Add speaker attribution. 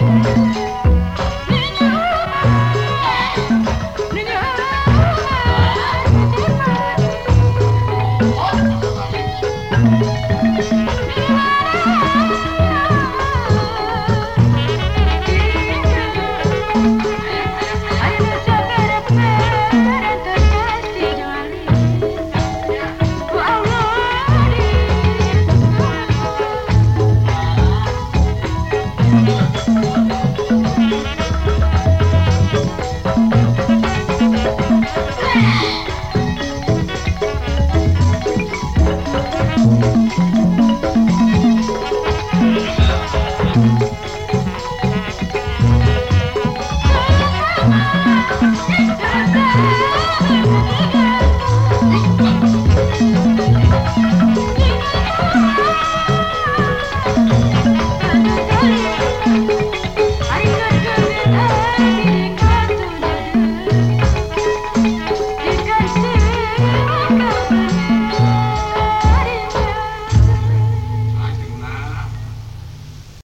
Speaker 1: Música